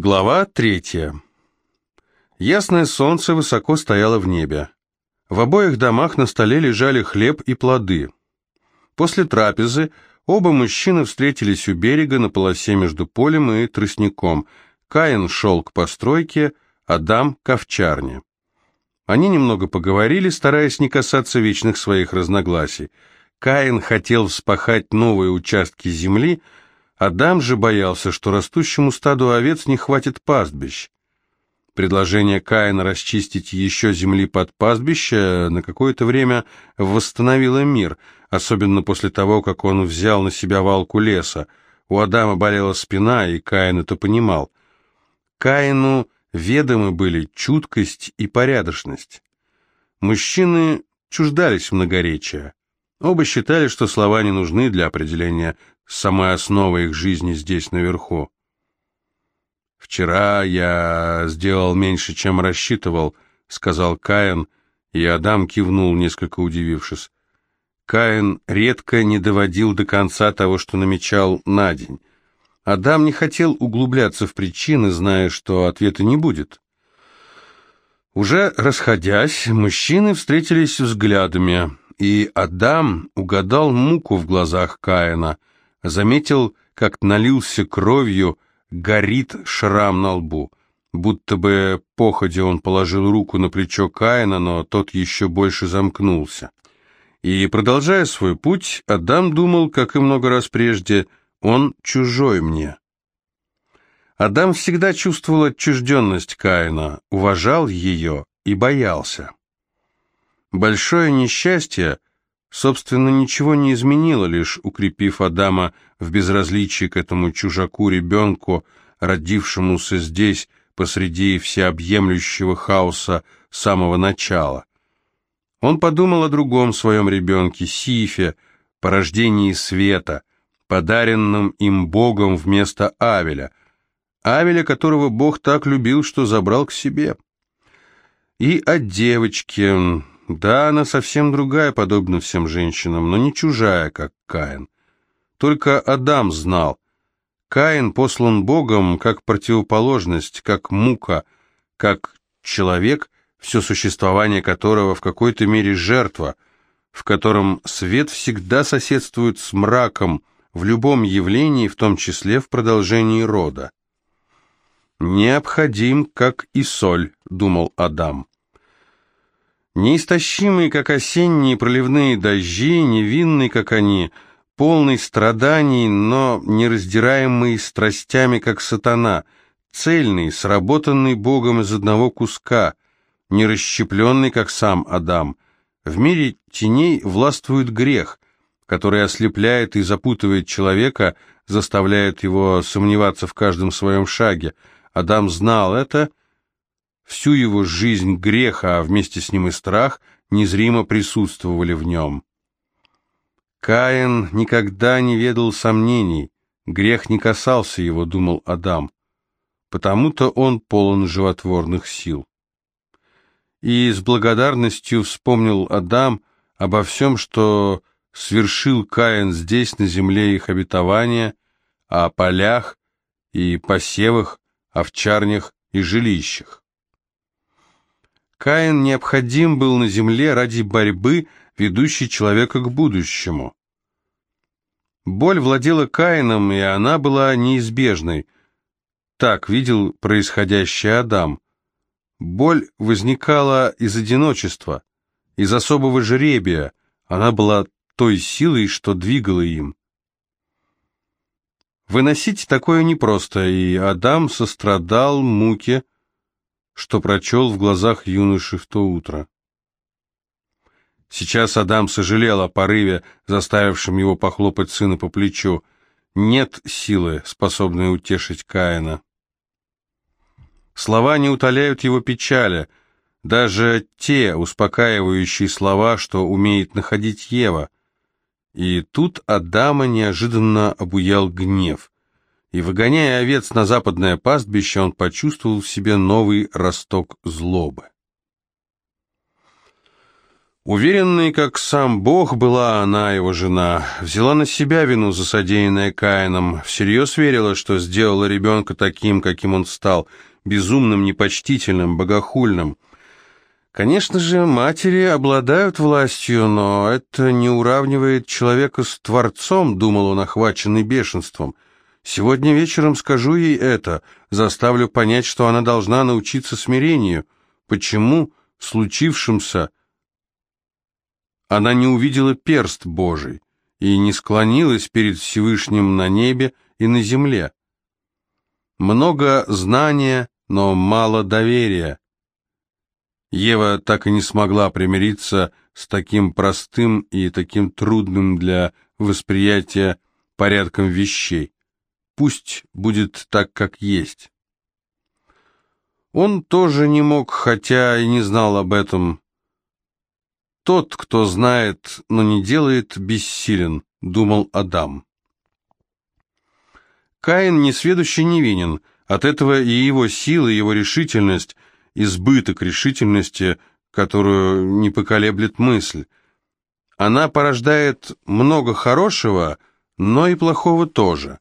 Глава третья. Ясное солнце высоко стояло в небе. В обоих домах на столе лежали хлеб и плоды. После трапезы оба мужчины встретились у берега на полосе между полем и тростником. Каин шел к постройке, Адам — к овчарне. Они немного поговорили, стараясь не касаться вечных своих разногласий. Каин хотел вспахать новые участки земли — Адам же боялся, что растущему стаду овец не хватит пастбищ. Предложение Каина расчистить еще земли под пастбище на какое-то время восстановило мир, особенно после того, как он взял на себя валку леса. У Адама болела спина, и Каин это понимал. Каину ведомы были чуткость и порядочность. Мужчины чуждались многоречия. Оба считали, что слова не нужны для определения самой основы их жизни здесь наверху. «Вчера я сделал меньше, чем рассчитывал», — сказал Каин, и Адам кивнул, несколько удивившись. Каин редко не доводил до конца того, что намечал на день. Адам не хотел углубляться в причины, зная, что ответа не будет. Уже расходясь, мужчины встретились взглядами, и Адам угадал муку в глазах Каина — заметил, как налился кровью, горит шрам на лбу. Будто бы походя он положил руку на плечо Каина, но тот еще больше замкнулся. И, продолжая свой путь, Адам думал, как и много раз прежде, он чужой мне. Адам всегда чувствовал отчужденность Каина, уважал ее и боялся. Большое несчастье собственно, ничего не изменило, лишь укрепив Адама в безразличии к этому чужаку-ребенку, родившемуся здесь, посреди всеобъемлющего хаоса самого начала. Он подумал о другом своем ребенке, Сифе, порождении света, подаренном им Богом вместо Авеля, Авеля, которого Бог так любил, что забрал к себе. И о девочке, да, она совсем другая, подобно всем женщинам, но не чужая, как Каин. Только Адам знал. Каин послан Богом как противоположность, как мука, как человек, все существование которого в какой-то мере жертва, в котором свет всегда соседствует с мраком в любом явлении, в том числе в продолжении рода. «Необходим, как и соль», — думал Адам. Неистощимый, как осенние проливные дожди, невинный, как они, полный страданий, но нераздираемый страстями, как сатана, цельный, сработанный Богом из одного куска, нерасщепленный, как сам Адам. В мире теней властвует грех, который ослепляет и запутывает человека, заставляет его сомневаться в каждом своем шаге. Адам знал это Всю его жизнь греха, а вместе с ним и страх, незримо присутствовали в нем. Каин никогда не ведал сомнений, грех не касался его, думал Адам, потому-то он полон животворных сил. И с благодарностью вспомнил Адам обо всем, что свершил Каин здесь, на земле их обетования, о полях и посевах, овчарнях и жилищах. Каин необходим был на земле ради борьбы, ведущей человека к будущему. Боль владела Каином, и она была неизбежной. Так видел происходящее Адам. Боль возникала из одиночества, из особого жребия. Она была той силой, что двигала им. Выносить такое непросто, и Адам сострадал муке, что прочел в глазах юноши в то утро. Сейчас Адам сожалел о порыве, заставившем его похлопать сына по плечу. Нет силы, способной утешить Каина. Слова не утоляют его печали, даже те успокаивающие слова, что умеет находить Ева. И тут Адама неожиданно обуял гнев и, выгоняя овец на западное пастбище, он почувствовал в себе новый росток злобы. Уверенной, как сам Бог, была она, его жена, взяла на себя вину за содеянное Каином, всерьез верила, что сделала ребенка таким, каким он стал, безумным, непочтительным, богохульным. Конечно же, матери обладают властью, но это не уравнивает человека с Творцом, думал он, охваченный бешенством. Сегодня вечером скажу ей это, заставлю понять, что она должна научиться смирению. Почему случившимся она не увидела перст Божий и не склонилась перед Всевышним на небе и на земле. Много знания, но мало доверия. Ева так и не смогла примириться с таким простым и таким трудным для восприятия порядком вещей. Пусть будет так, как есть. Он тоже не мог, хотя и не знал об этом, «Тот, кто знает, но не делает, бессилен», — думал Адам. Каин несведущий невинен, от этого и его сила, и его решительность, избыток решительности, которую не поколеблет мысль. Она порождает много хорошего, но и плохого тоже.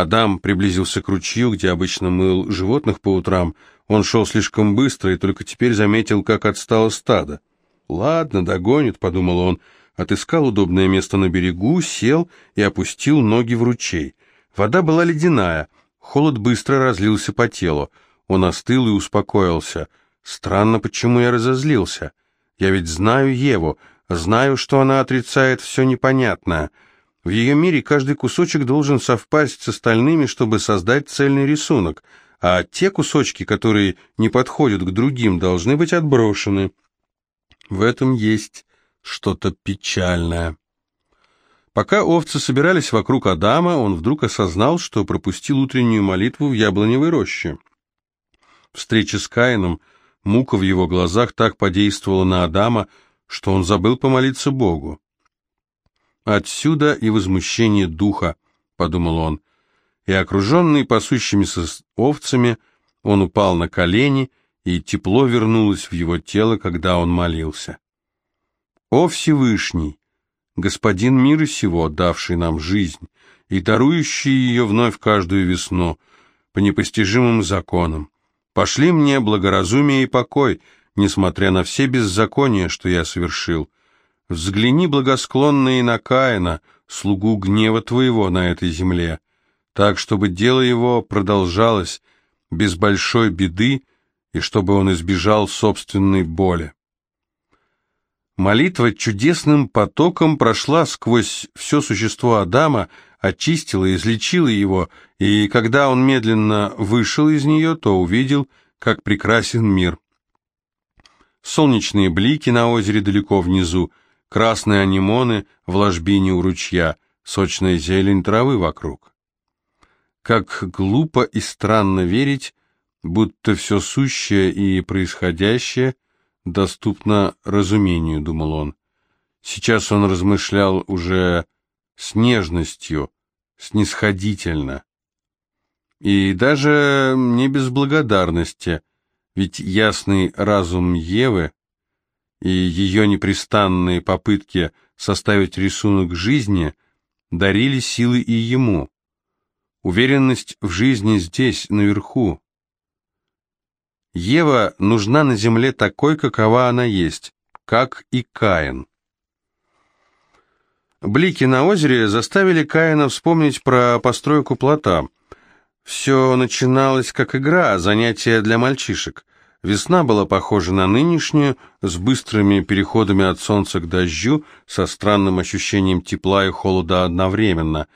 Адам приблизился к ручью, где обычно мыл животных по утрам. Он шел слишком быстро и только теперь заметил, как отстало стадо. «Ладно, догонит», — подумал он, отыскал удобное место на берегу, сел и опустил ноги в ручей. Вода была ледяная, холод быстро разлился по телу. Он остыл и успокоился. Странно, почему я разозлился. Я ведь знаю Еву, знаю, что она отрицает все непонятное. В ее мире каждый кусочек должен совпасть с остальными, чтобы создать цельный рисунок, а те кусочки, которые не подходят к другим, должны быть отброшены. В этом есть что-то печальное. Пока овцы собирались вокруг Адама, он вдруг осознал, что пропустил утреннюю молитву в яблоневой роще. Встреча с Каином, мука в его глазах так подействовала на Адама, что он забыл помолиться Богу. «Отсюда и возмущение духа», — подумал он, и, окруженный пасущимися овцами, он упал на колени и тепло вернулось в его тело, когда он молился. «О Всевышний, Господин мира сего, давший нам жизнь и дарующий ее вновь каждую весну по непостижимым законам, пошли мне благоразумие и покой, несмотря на все беззакония, что я совершил. Взгляни благосклонно и на Каина, слугу гнева твоего на этой земле, так, чтобы дело его продолжалось без большой беды, и чтобы он избежал собственной боли. Молитва чудесным потоком прошла сквозь все существо Адама, очистила, излечила его, и когда он медленно вышел из нее, то увидел, как прекрасен мир. Солнечные блики на озере далеко внизу, красные анимоны в ложбине у ручья, сочная зелень травы вокруг. Как глупо и странно верить, будто все сущее и происходящее доступно разумению, думал он. Сейчас он размышлял уже с нежностью, снисходительно. И даже не без благодарности, ведь ясный разум Евы и ее непрестанные попытки составить рисунок жизни дарили силы и ему. Уверенность в жизни здесь, наверху, Ева нужна на земле такой, какова она есть, как и Каин. Блики на озере заставили Каина вспомнить про постройку плота. Все начиналось как игра, занятие для мальчишек. Весна была похожа на нынешнюю, с быстрыми переходами от солнца к дождю, со странным ощущением тепла и холода одновременно.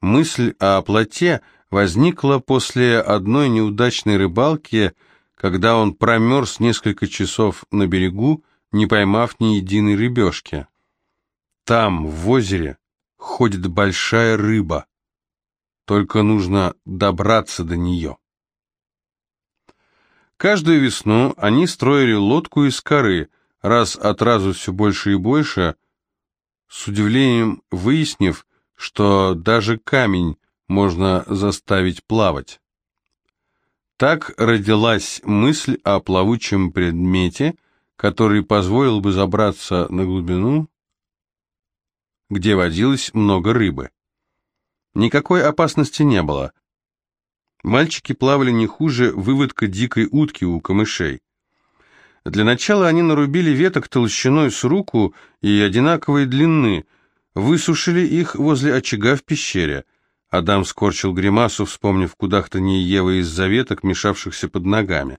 Мысль о плоте возникла после одной неудачной рыбалки – когда он промерз несколько часов на берегу, не поймав ни единой рыбешки. Там, в озере, ходит большая рыба. Только нужно добраться до нее. Каждую весну они строили лодку из коры, раз от разу все больше и больше, с удивлением выяснив, что даже камень можно заставить плавать. Так родилась мысль о плавучем предмете, который позволил бы забраться на глубину, где водилось много рыбы. Никакой опасности не было. Мальчики плавали не хуже выводка дикой утки у камышей. Для начала они нарубили веток толщиной с руку и одинаковой длины, высушили их возле очага в пещере. Адам скорчил гримасу, вспомнив кудахтанье Евы из-за веток, мешавшихся под ногами.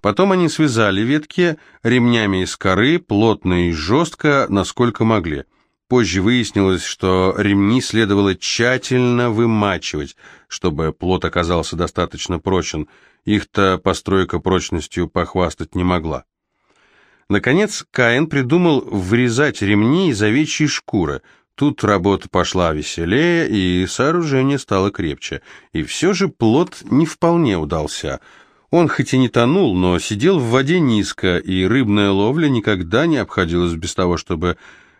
Потом они связали ветки ремнями из коры, плотно и жестко, насколько могли. Позже выяснилось, что ремни следовало тщательно вымачивать, чтобы плот оказался достаточно прочен. Их-то постройка прочностью похвастать не могла. Наконец, Каин придумал вырезать ремни из овечьей шкуры. Тут работа пошла веселее, и сооружение стало крепче. И все же плот не вполне удался. Он хоть и не тонул, но сидел в воде низко, и рыбная ловля никогда не обходилась без того, чтобы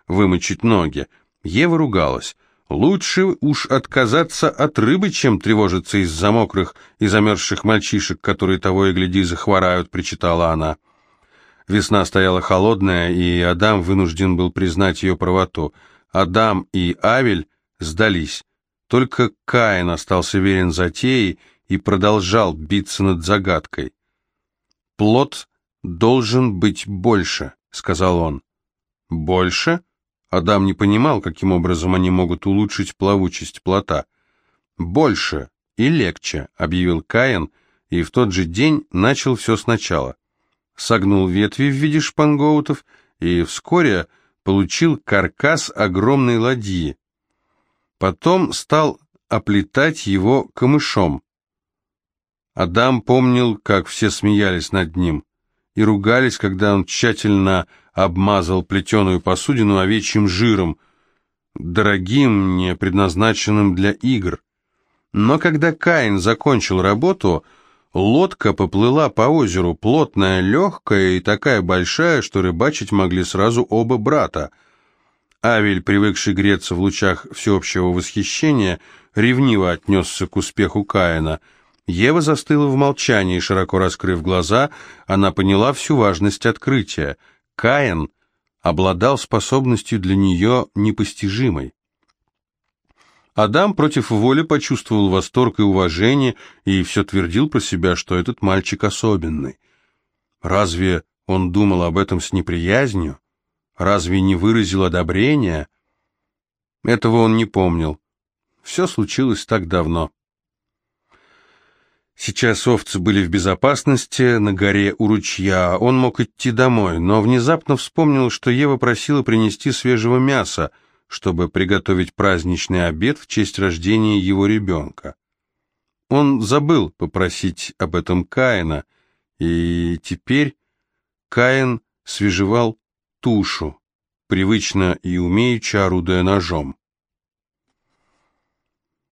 вымочить ноги. Ева ругалась. Лучше уж отказаться от рыбы, чем тревожиться из-за мокрых и замерзших мальчишек, которые того и гляди захворают, причитала она. Весна стояла холодная, и Адам вынужден был признать ее правоту. Адам и Авель сдались. Только Каин остался верен затее и продолжал биться над загадкой. «Плод должен быть больше», — сказал он. «Больше?» Адам не понимал, каким образом они могут улучшить плавучесть плота. «Больше и легче», — объявил Каин, и в тот же день начал все сначала. Согнул ветви в виде шпангоутов и вскоре получил каркас огромной ладьи. Потом стал оплетать его камышом. Адам помнил, как все смеялись над ним и ругались, когда он тщательно обмазал плетеную посудину овечьим жиром, дорогим, не предназначенным для игр. Но когда Каин закончил работу, лодка поплыла по озеру, плотная, легкая и такая большая, что рыбачить могли сразу оба брата. Авель, привыкший греться в лучах всеобщего восхищения, ревниво отнесся к успеху Каина – Ева застыла в молчании, широко раскрыв глаза, она поняла всю важность открытия. Каин обладал способностью для нее непостижимой. Адам против воли почувствовал восторг и уважение и все твердил про себя, что этот мальчик особенный. Разве он думал об этом с неприязнью? Разве не выразил одобрения? Этого он не помнил. Все случилось так давно. Сейчас овцы были в безопасности, на горе у ручья. Он мог идти домой, но внезапно вспомнил, что Ева просила принести свежего мяса, чтобы приготовить праздничный обед в честь рождения его ребенка. Он забыл попросить об этом Каина, и теперь Каин свежевал тушу, привычно и умеючи орудуя ножом.